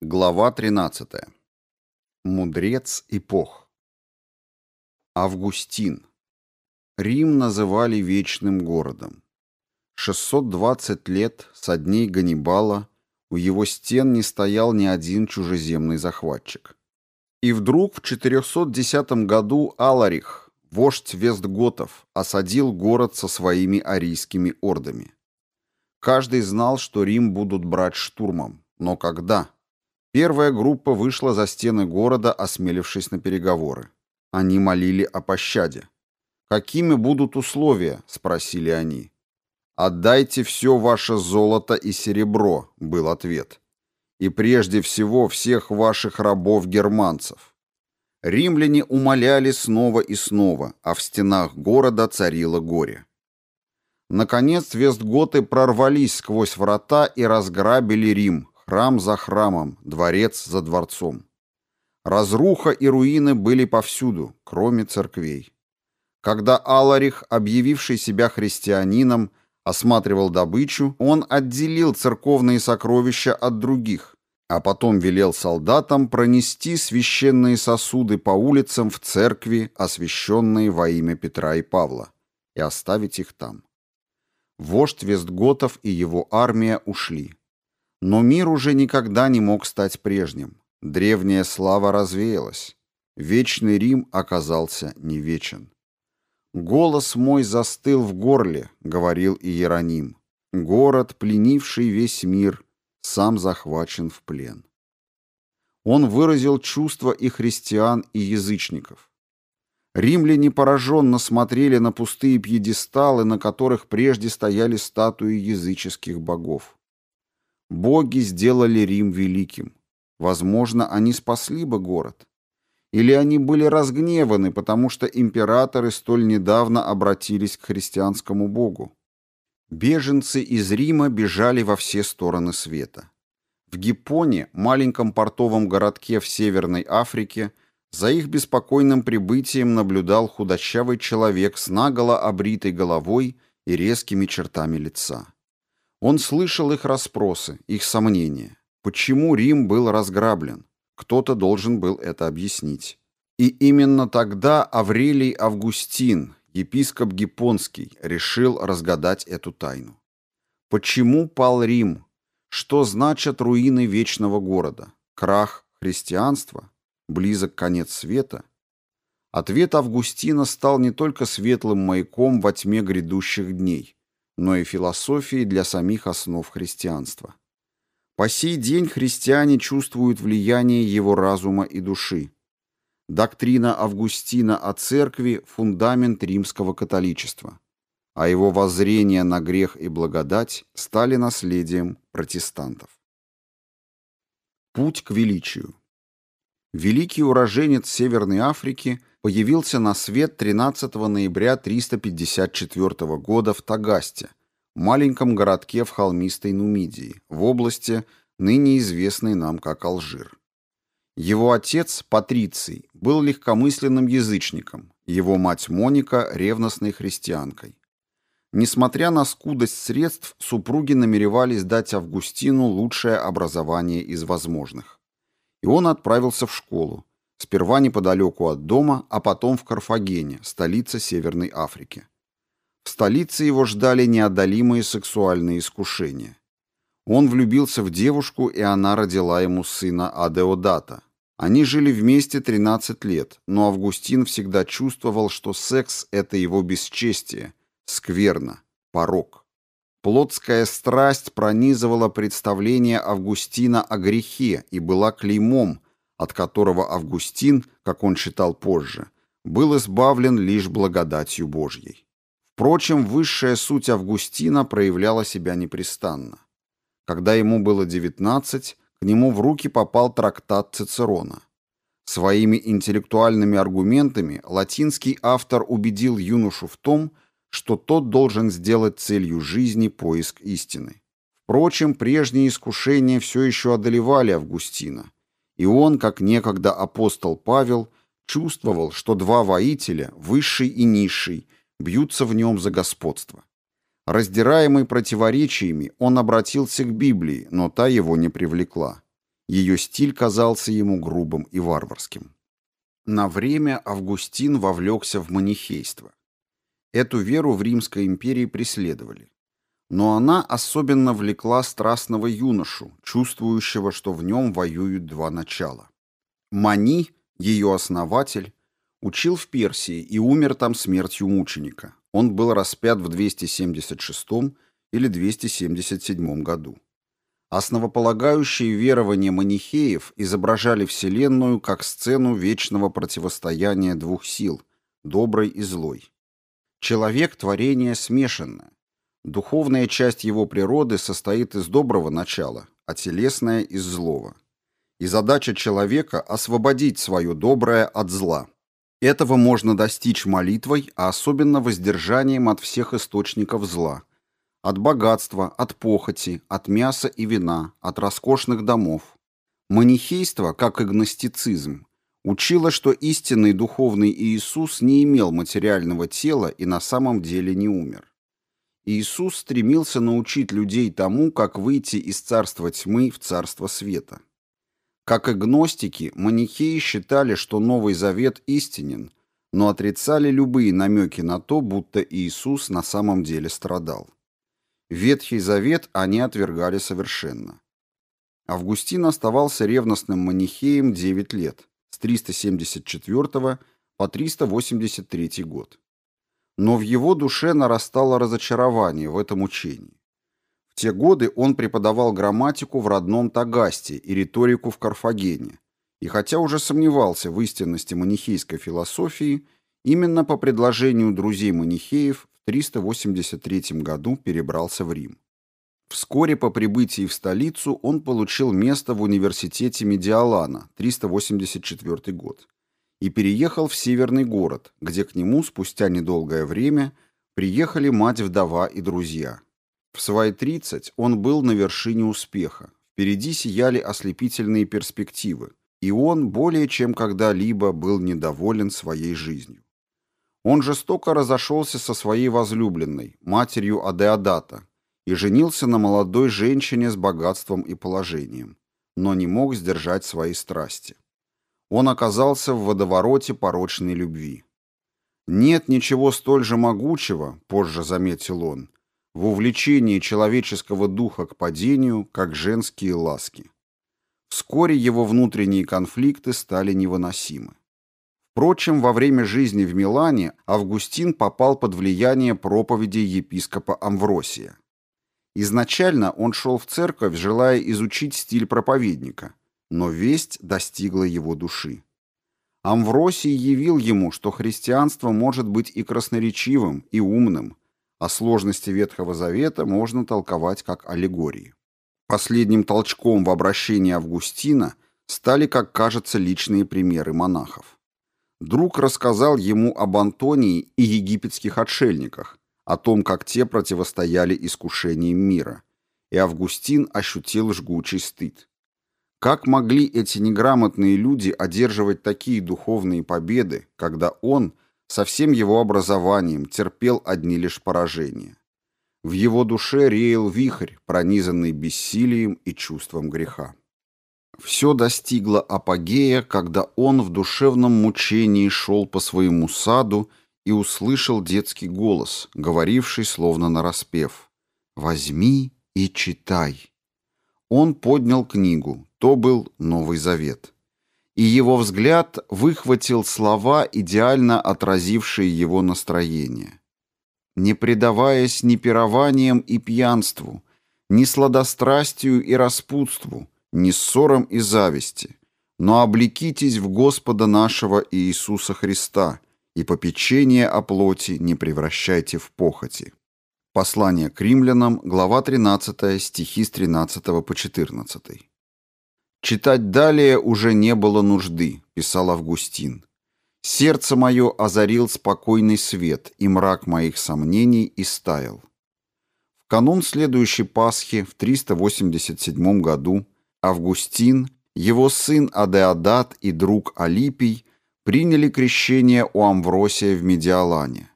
Глава 13. Мудрец эпох. Августин. Рим называли вечным городом. 620 лет со дней Ганнибала у его стен не стоял ни один чужеземный захватчик. И вдруг в 410 году Аларих, вождь Вестготов, осадил город со своими арийскими ордами. Каждый знал, что Рим будут брать штурмом. Но когда? Первая группа вышла за стены города, осмелившись на переговоры. Они молили о пощаде. «Какими будут условия?» — спросили они. «Отдайте все ваше золото и серебро», — был ответ. «И прежде всего всех ваших рабов-германцев». Римляне умоляли снова и снова, а в стенах города царило горе. Наконец вестготы прорвались сквозь врата и разграбили Рим, храм за храмом, дворец за дворцом. Разруха и руины были повсюду, кроме церквей. Когда Аларих, объявивший себя христианином, осматривал добычу, он отделил церковные сокровища от других, а потом велел солдатам пронести священные сосуды по улицам в церкви, освященные во имя Петра и Павла, и оставить их там. Вождь Вестготов и его армия ушли. Но мир уже никогда не мог стать прежним. Древняя слава развеялась. Вечный Рим оказался не вечен. «Голос мой застыл в горле», — говорил Иероним. «Город, пленивший весь мир, сам захвачен в плен». Он выразил чувства и христиан, и язычников. Римляне пораженно смотрели на пустые пьедесталы, на которых прежде стояли статуи языческих богов. Боги сделали Рим великим. Возможно, они спасли бы город. Или они были разгневаны, потому что императоры столь недавно обратились к христианскому богу. Беженцы из Рима бежали во все стороны света. В Гиппоне, маленьком портовом городке в Северной Африке, за их беспокойным прибытием наблюдал худощавый человек с наголо обритой головой и резкими чертами лица. Он слышал их расспросы, их сомнения. Почему Рим был разграблен? Кто-то должен был это объяснить. И именно тогда Аврелий Августин, епископ Гипонский, решил разгадать эту тайну. Почему пал Рим? Что значат руины вечного города? Крах христианства? близок конец света, ответ Августина стал не только светлым маяком во тьме грядущих дней, но и философией для самих основ христианства. По сей день христиане чувствуют влияние его разума и души. Доктрина Августина о церкви – фундамент римского католичества, а его воззрения на грех и благодать стали наследием протестантов. Путь к величию великий уроженец Северной Африки появился на свет 13 ноября 354 года в Тагасте, маленьком городке в холмистой Нумидии, в области, ныне известной нам как Алжир. Его отец, Патриций, был легкомысленным язычником, его мать Моника – ревностной христианкой. Несмотря на скудость средств, супруги намеревались дать Августину лучшее образование из возможных и он отправился в школу, сперва неподалеку от дома, а потом в Карфагене, столице Северной Африки. В столице его ждали неодолимые сексуальные искушения. Он влюбился в девушку, и она родила ему сына Адеодата. Они жили вместе 13 лет, но Августин всегда чувствовал, что секс – это его бесчестие, скверно, порок. Плотская страсть пронизывала представление Августина о грехе и была клеймом, от которого Августин, как он считал позже, был избавлен лишь благодатью Божьей. Впрочем, высшая суть Августина проявляла себя непрестанно. Когда ему было 19, к нему в руки попал трактат Цицерона. Своими интеллектуальными аргументами латинский автор убедил юношу в том, что тот должен сделать целью жизни поиск истины. Впрочем, прежние искушения все еще одолевали Августина, и он, как некогда апостол Павел, чувствовал, что два воителя, высший и низший, бьются в нем за господство. Раздираемый противоречиями, он обратился к Библии, но та его не привлекла. Ее стиль казался ему грубым и варварским. На время Августин вовлекся в манихейство. Эту веру в Римской империи преследовали. Но она особенно влекла страстного юношу, чувствующего, что в нем воюют два начала. Мани, ее основатель, учил в Персии и умер там смертью мученика. Он был распят в 276 или 277 году. Основополагающие верования манихеев изображали Вселенную как сцену вечного противостояния двух сил – доброй и злой. Человек – творение смешанное. Духовная часть его природы состоит из доброго начала, а телесная – из злого. И задача человека – освободить свое доброе от зла. Этого можно достичь молитвой, а особенно воздержанием от всех источников зла – от богатства, от похоти, от мяса и вина, от роскошных домов. Манихейство, как и гностицизм, учило, что истинный духовный Иисус не имел материального тела и на самом деле не умер. Иисус стремился научить людей тому, как выйти из царства тьмы в царство света. Как и гностики, манихеи считали, что Новый Завет истинен, но отрицали любые намеки на то, будто Иисус на самом деле страдал. Ветхий Завет они отвергали совершенно. Августин оставался ревностным манихеем 9 лет, с 374 по 383 год. Но в его душе нарастало разочарование в этом учении. В те годы он преподавал грамматику в родном Тагасте и риторику в Карфагене, и хотя уже сомневался в истинности манихейской философии, именно по предложению друзей манихеев 383 году перебрался в Рим. Вскоре по прибытии в столицу он получил место в университете Медиалана, 384 год, и переехал в северный город, где к нему спустя недолгое время приехали мать-вдова и друзья. В свои 30 он был на вершине успеха, впереди сияли ослепительные перспективы, и он более чем когда-либо был недоволен своей жизнью. Он жестоко разошелся со своей возлюбленной, матерью Адеодата, и женился на молодой женщине с богатством и положением, но не мог сдержать свои страсти. Он оказался в водовороте порочной любви. Нет ничего столь же могучего, позже заметил он, в увлечении человеческого духа к падению, как женские ласки. Вскоре его внутренние конфликты стали невыносимы. Впрочем, во время жизни в Милане Августин попал под влияние проповедей епископа Амвросия. Изначально он шел в церковь, желая изучить стиль проповедника, но весть достигла его души. Амвросий явил ему, что христианство может быть и красноречивым, и умным, а сложности Ветхого Завета можно толковать как аллегории. Последним толчком в обращении Августина стали, как кажется, личные примеры монахов. Друг рассказал ему об Антонии и египетских отшельниках, о том, как те противостояли искушениям мира, и Августин ощутил жгучий стыд. Как могли эти неграмотные люди одерживать такие духовные победы, когда он, со всем его образованием, терпел одни лишь поражения? В его душе реял вихрь, пронизанный бессилием и чувством греха. Все достигло апогея, когда он в душевном мучении шел по своему саду и услышал детский голос, говоривший словно нараспев «Возьми и читай». Он поднял книгу, то был Новый Завет. И его взгляд выхватил слова, идеально отразившие его настроение. «Не предаваясь ни пированиям и пьянству, ни сладострастию и распутству, не ссором и зависти, но облекитесь в Господа нашего Иисуса Христа, и попечение о плоти не превращайте в похоти». Послание к римлянам, глава 13, стихи с 13 по 14. «Читать далее уже не было нужды», — писал Августин. «Сердце мое озарил спокойный свет, и мрак моих сомнений истаял». В канун следующей Пасхи в 387 году Августин, его сын Адеодат и друг Алипий приняли крещение у Амвросия в Медиалане.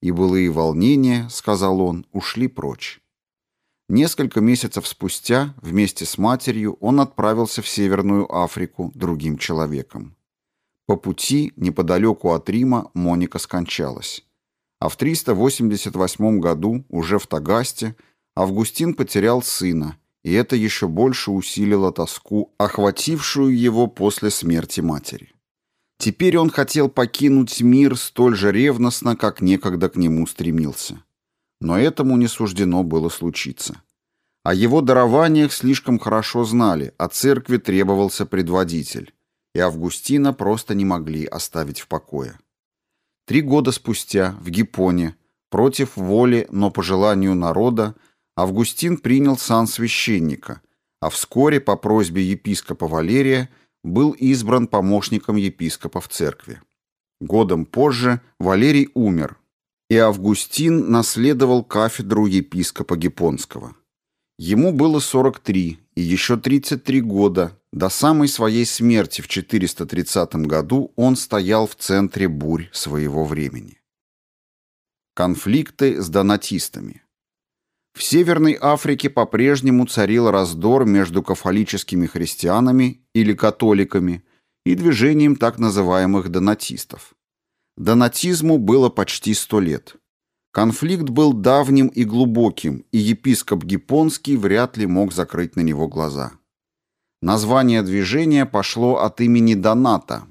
И былые волнения, сказал он, ушли прочь. Несколько месяцев спустя, вместе с матерью, он отправился в Северную Африку другим человеком. По пути, неподалеку от Рима, Моника скончалась. А в 388 году, уже в Тагасте, Августин потерял сына, и это еще больше усилило тоску, охватившую его после смерти матери. Теперь он хотел покинуть мир столь же ревностно, как некогда к нему стремился. Но этому не суждено было случиться. О его дарованиях слишком хорошо знали, а церкви требовался предводитель, и Августина просто не могли оставить в покое. Три года спустя в Гиппоне, против воли, но по желанию народа, Августин принял сан священника, а вскоре по просьбе епископа Валерия был избран помощником епископа в церкви. Годом позже Валерий умер, и Августин наследовал кафедру епископа Гипонского. Ему было 43, и еще 33 года, до самой своей смерти в 430 году, он стоял в центре бурь своего времени. Конфликты с донатистами в Северной Африке по-прежнему царил раздор между кафолическими христианами или католиками и движением так называемых донатистов. Донатизму было почти сто лет. Конфликт был давним и глубоким, и епископ Гипонский вряд ли мог закрыть на него глаза. Название движения пошло от имени Доната,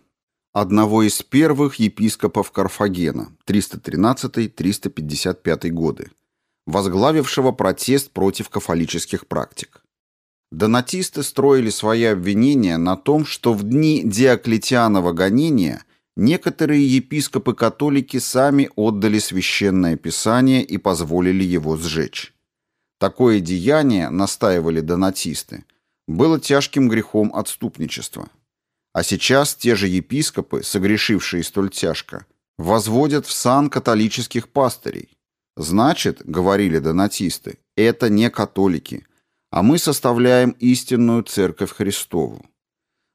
одного из первых епископов Карфагена, 313-355 годы возглавившего протест против кафолических практик. Донатисты строили свои обвинения на том, что в дни Диоклетианова гонения некоторые епископы-католики сами отдали священное писание и позволили его сжечь. Такое деяние, настаивали донатисты, было тяжким грехом отступничества. А сейчас те же епископы, согрешившие столь тяжко, возводят в сан католических пастырей, Значит, говорили донатисты, это не католики, а мы составляем истинную церковь Христову.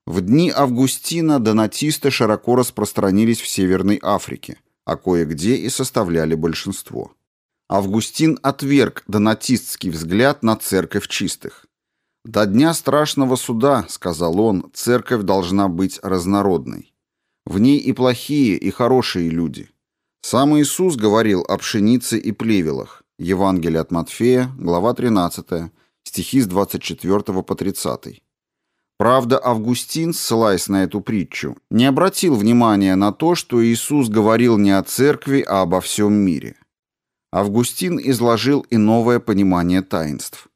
В дни Августина донатисты широко распространились в Северной Африке, а кое-где и составляли большинство. Августин отверг донатистский взгляд на церковь чистых. «До дня страшного суда, — сказал он, — церковь должна быть разнородной. В ней и плохие, и хорошие люди. Сам Иисус говорил о пшенице и плевелах. Евангелие от Матфея, глава 13, стихи с 24 по 30. Правда, Августин, ссылаясь на эту притчу, не обратил внимания на то, что Иисус говорил не о церкви, а обо всем мире. Августин изложил и новое понимание таинств.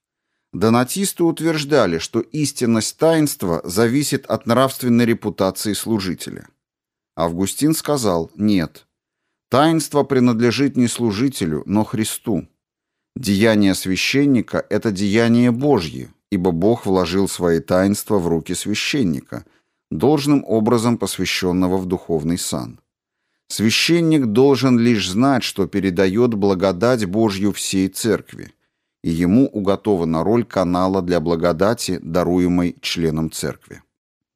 Донатисты утверждали, что истинность таинства зависит от нравственной репутации служителя. Августин сказал «нет». Таинство принадлежит не служителю, но Христу. Деяние священника – это деяние Божье, ибо Бог вложил свои таинства в руки священника, должным образом посвященного в духовный сан. Священник должен лишь знать, что передает благодать Божью всей церкви, и ему уготована роль канала для благодати, даруемой членам церкви.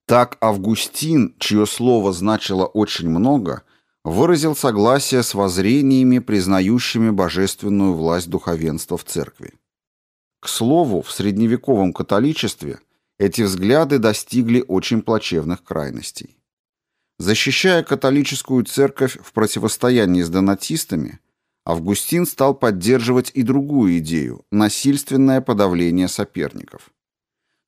Так Августин, чье слово значило очень много – выразил согласие с воззрениями, признающими божественную власть духовенства в церкви. К слову, в средневековом католичестве эти взгляды достигли очень плачевных крайностей. Защищая католическую церковь в противостоянии с донатистами, Августин стал поддерживать и другую идею – насильственное подавление соперников.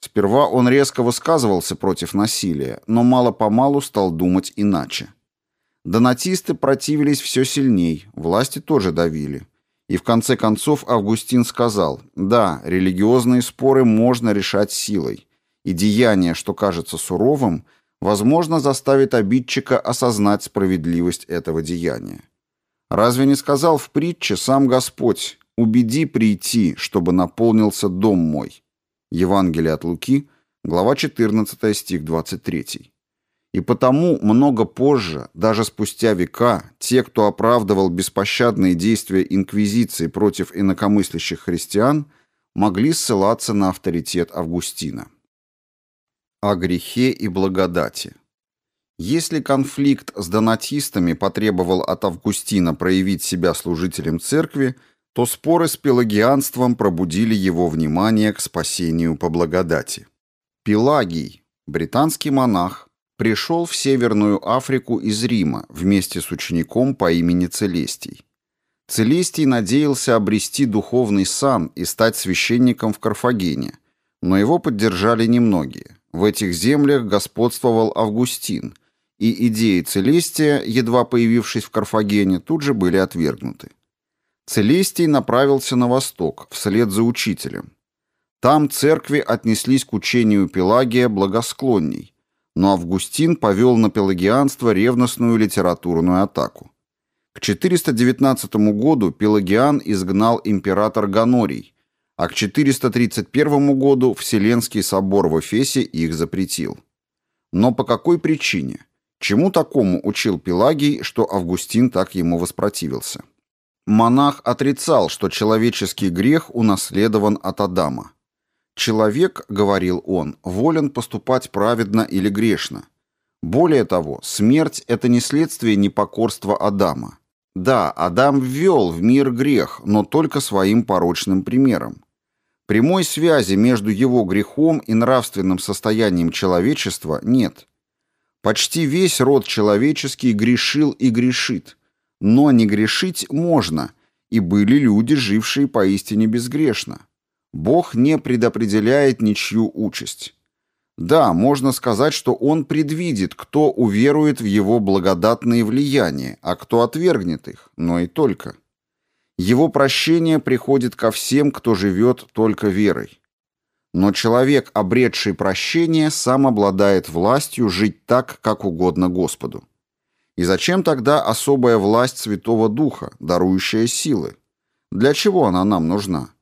Сперва он резко высказывался против насилия, но мало-помалу стал думать иначе. Донатисты противились все сильней, власти тоже давили. И в конце концов Августин сказал, да, религиозные споры можно решать силой, и деяние, что кажется суровым, возможно, заставит обидчика осознать справедливость этого деяния. Разве не сказал в притче сам Господь, «Убеди прийти, чтобы наполнился дом мой». Евангелие от Луки, глава 14, стих 23. И потому много позже, даже спустя века, те, кто оправдывал беспощадные действия инквизиции против инакомыслящих христиан, могли ссылаться на авторитет Августина. О грехе и благодати. Если конфликт с донатистами потребовал от Августина проявить себя служителем церкви, то споры с пелагианством пробудили его внимание к спасению по благодати. Пелагий, британский монах, пришел в Северную Африку из Рима вместе с учеником по имени Целестий. Целестий надеялся обрести духовный сан и стать священником в Карфагене, но его поддержали немногие. В этих землях господствовал Августин, и идеи Целестия, едва появившись в Карфагене, тут же были отвергнуты. Целестий направился на восток, вслед за учителем. Там церкви отнеслись к учению Пелагия благосклонней, но Августин повел на пелагианство ревностную литературную атаку. К 419 году Пелагиан изгнал император Ганорий, а к 431 году Вселенский собор в Эфесе их запретил. Но по какой причине? Чему такому учил Пелагий, что Августин так ему воспротивился? Монах отрицал, что человеческий грех унаследован от Адама. Человек, говорил он, волен поступать праведно или грешно. Более того, смерть – это не следствие непокорства Адама. Да, Адам ввел в мир грех, но только своим порочным примером. Прямой связи между его грехом и нравственным состоянием человечества нет. Почти весь род человеческий грешил и грешит. Но не грешить можно, и были люди, жившие поистине безгрешно. Бог не предопределяет ничью участь. Да, можно сказать, что Он предвидит, кто уверует в Его благодатные влияния, а кто отвергнет их, но и только. Его прощение приходит ко всем, кто живет только верой. Но человек, обретший прощение, сам обладает властью жить так, как угодно Господу. И зачем тогда особая власть Святого Духа, дарующая силы? Для чего она нам нужна?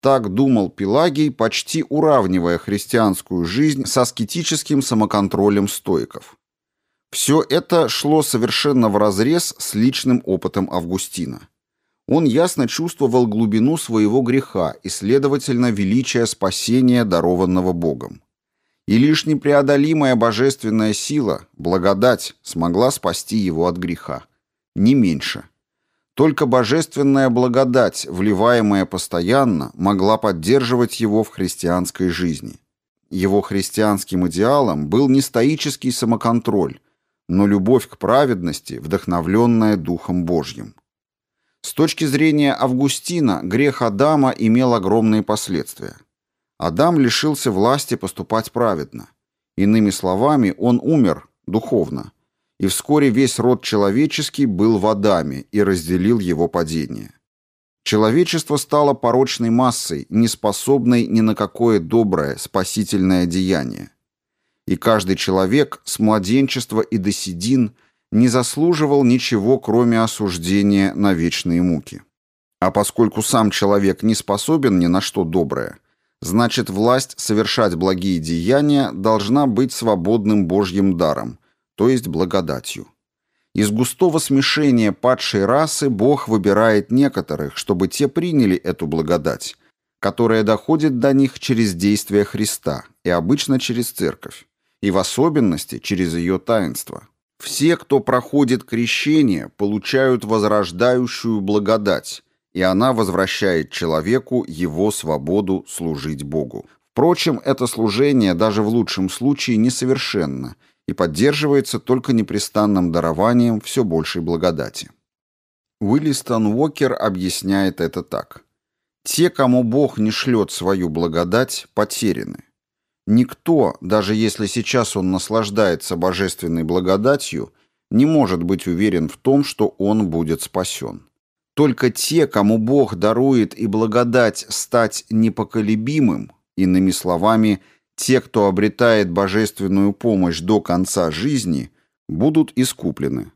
Так думал Пелагий, почти уравнивая христианскую жизнь с аскетическим самоконтролем стоиков. Все это шло совершенно вразрез с личным опытом Августина. Он ясно чувствовал глубину своего греха и, следовательно, величие спасения, дарованного Богом. И лишь непреодолимая божественная сила, благодать, смогла спасти его от греха. Не меньше. Только божественная благодать, вливаемая постоянно, могла поддерживать его в христианской жизни. Его христианским идеалом был не стоический самоконтроль, но любовь к праведности, вдохновленная Духом Божьим. С точки зрения Августина, грех Адама имел огромные последствия. Адам лишился власти поступать праведно. Иными словами, он умер духовно – и вскоре весь род человеческий был в Адаме и разделил его падение. Человечество стало порочной массой, неспособной ни на какое доброе, спасительное деяние. И каждый человек с младенчества и до седин не заслуживал ничего, кроме осуждения на вечные муки. А поскольку сам человек не способен ни на что доброе, значит власть совершать благие деяния должна быть свободным Божьим даром, то есть благодатью. Из густого смешения падшей расы Бог выбирает некоторых, чтобы те приняли эту благодать, которая доходит до них через действие Христа и обычно через церковь, и в особенности через ее таинство. Все, кто проходит крещение, получают возрождающую благодать, и она возвращает человеку его свободу служить Богу. Впрочем, это служение даже в лучшем случае несовершенно – и поддерживается только непрестанным дарованием все большей благодати. Уиллистон Уокер объясняет это так. «Те, кому Бог не шлет свою благодать, потеряны. Никто, даже если сейчас он наслаждается божественной благодатью, не может быть уверен в том, что он будет спасен. Только те, кому Бог дарует и благодать стать непоколебимым, иными словами – те, кто обретает божественную помощь до конца жизни, будут искуплены.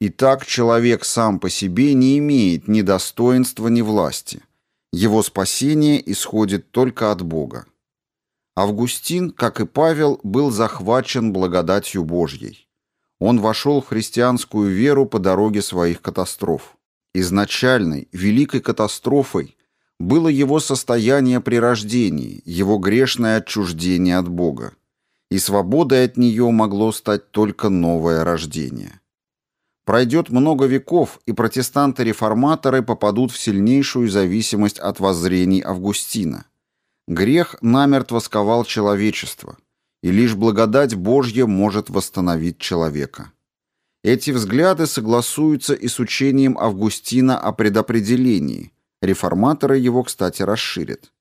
Итак, человек сам по себе не имеет ни достоинства, ни власти. Его спасение исходит только от Бога. Августин, как и Павел, был захвачен благодатью Божьей. Он вошел в христианскую веру по дороге своих катастроф. Изначальной, великой катастрофой было его состояние при рождении, его грешное отчуждение от Бога. И свободой от нее могло стать только новое рождение. Пройдет много веков, и протестанты-реформаторы попадут в сильнейшую зависимость от воззрений Августина. Грех намертво сковал человечество, и лишь благодать Божья может восстановить человека. Эти взгляды согласуются и с учением Августина о предопределении. Реформаторы его, кстати, расширят.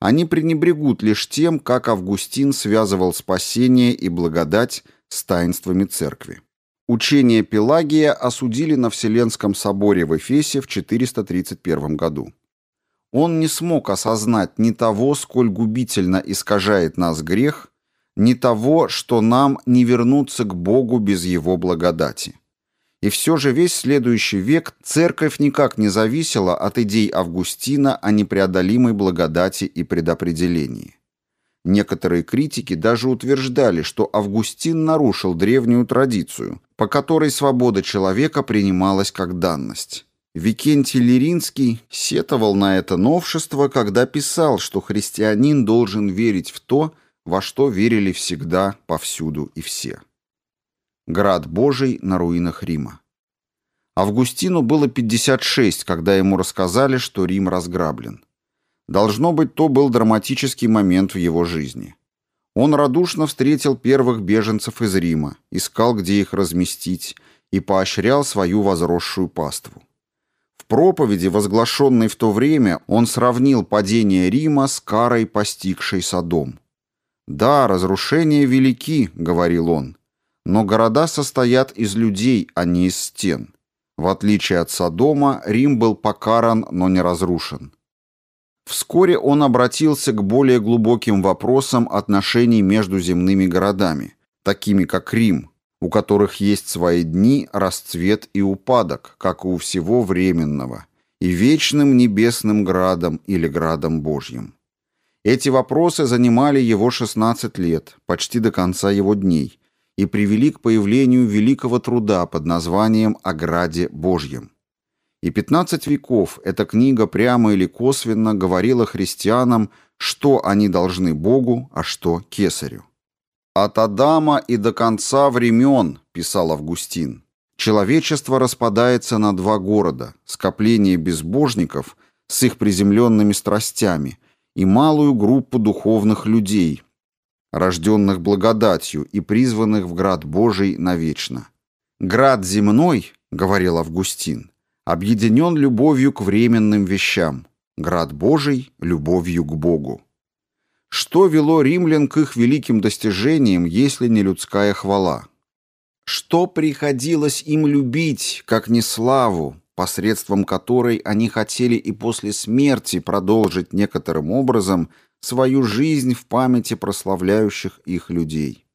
Они пренебрегут лишь тем, как Августин связывал спасение и благодать с таинствами церкви. Учение Пелагия осудили на Вселенском соборе в Эфесе в 431 году. Он не смог осознать ни того, сколь губительно искажает нас грех, ни того, что нам не вернуться к Богу без Его благодати. И все же весь следующий век церковь никак не зависела от идей Августина о непреодолимой благодати и предопределении. Некоторые критики даже утверждали, что Августин нарушил древнюю традицию, по которой свобода человека принималась как данность. Викентий Лиринский сетовал на это новшество, когда писал, что христианин должен верить в то, во что верили всегда, повсюду и все. Град Божий на руинах Рима. Августину было 56, когда ему рассказали, что Рим разграблен. Должно быть, то был драматический момент в его жизни. Он радушно встретил первых беженцев из Рима, искал, где их разместить, и поощрял свою возросшую паству. В проповеди, возглашенной в то время, он сравнил падение Рима с карой, постигшей Содом. «Да, разрушения велики», — говорил он, — «но города состоят из людей, а не из стен. В отличие от Содома, Рим был покаран, но не разрушен». Вскоре он обратился к более глубоким вопросам отношений между земными городами, такими как Рим, у которых есть свои дни, расцвет и упадок, как и у всего временного, и вечным небесным градом или градом Божьим. Эти вопросы занимали его 16 лет, почти до конца его дней, и привели к появлению великого труда под названием «О граде Божьем». И 15 веков эта книга прямо или косвенно говорила христианам, что они должны Богу, а что Кесарю. «От Адама и до конца времен», — писал Августин, «человечество распадается на два города — скопление безбожников с их приземленными страстями и малую группу духовных людей, рожденных благодатью и призванных в град Божий навечно. «Град земной», — говорил Августин, объединен любовью к временным вещам, град Божий — любовью к Богу. Что вело римлян к их великим достижениям, если не людская хвала? Что приходилось им любить, как не славу, посредством которой они хотели и после смерти продолжить некоторым образом свою жизнь в памяти прославляющих их людей?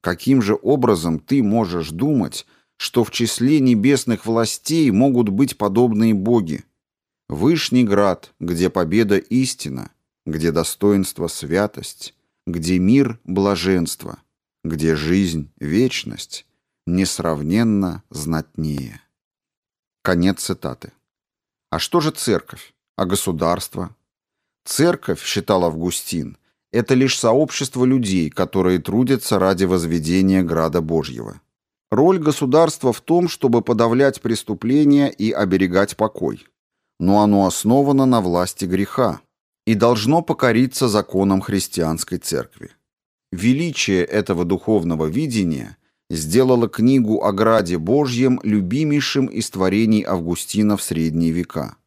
Каким же образом ты можешь думать, что в числе небесных властей могут быть подобные боги. Вышний град, где победа истина, где достоинство святость, где мир блаженство, где жизнь вечность, несравненно знатнее. Конец цитаты. А что же церковь? А государство? Церковь, считал Августин, это лишь сообщество людей, которые трудятся ради возведения града Божьего. Роль государства в том, чтобы подавлять преступления и оберегать покой. Но оно основано на власти греха и должно покориться законам христианской церкви. Величие этого духовного видения сделало книгу о Граде Божьем любимейшим из творений Августина в средние века.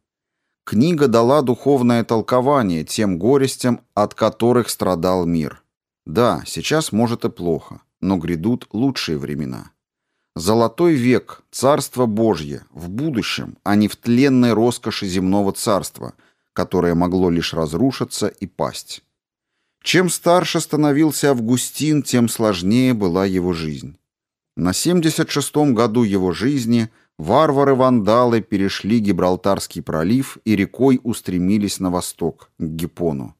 Книга дала духовное толкование тем горестям, от которых страдал мир. Да, сейчас может и плохо, но грядут лучшие времена. Золотой век, царство Божье, в будущем, а не в тленной роскоши земного царства, которое могло лишь разрушиться и пасть. Чем старше становился Августин, тем сложнее была его жизнь. На 76-м году его жизни варвары-вандалы перешли Гибралтарский пролив и рекой устремились на восток, к Гипону.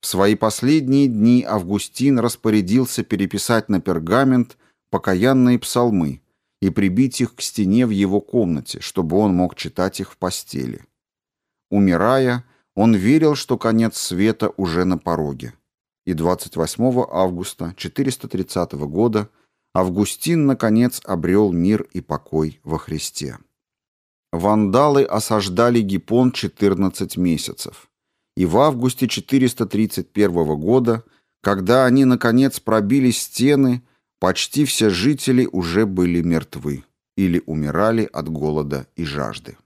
В свои последние дни Августин распорядился переписать на пергамент покаянные псалмы и прибить их к стене в его комнате, чтобы он мог читать их в постели. Умирая, он верил, что конец света уже на пороге. И 28 августа 430 года Августин, наконец, обрел мир и покой во Христе. Вандалы осаждали Гиппон 14 месяцев. И в августе 431 года, когда они, наконец, пробили стены, почти все жители уже были мертвы или умирали от голода и жажды.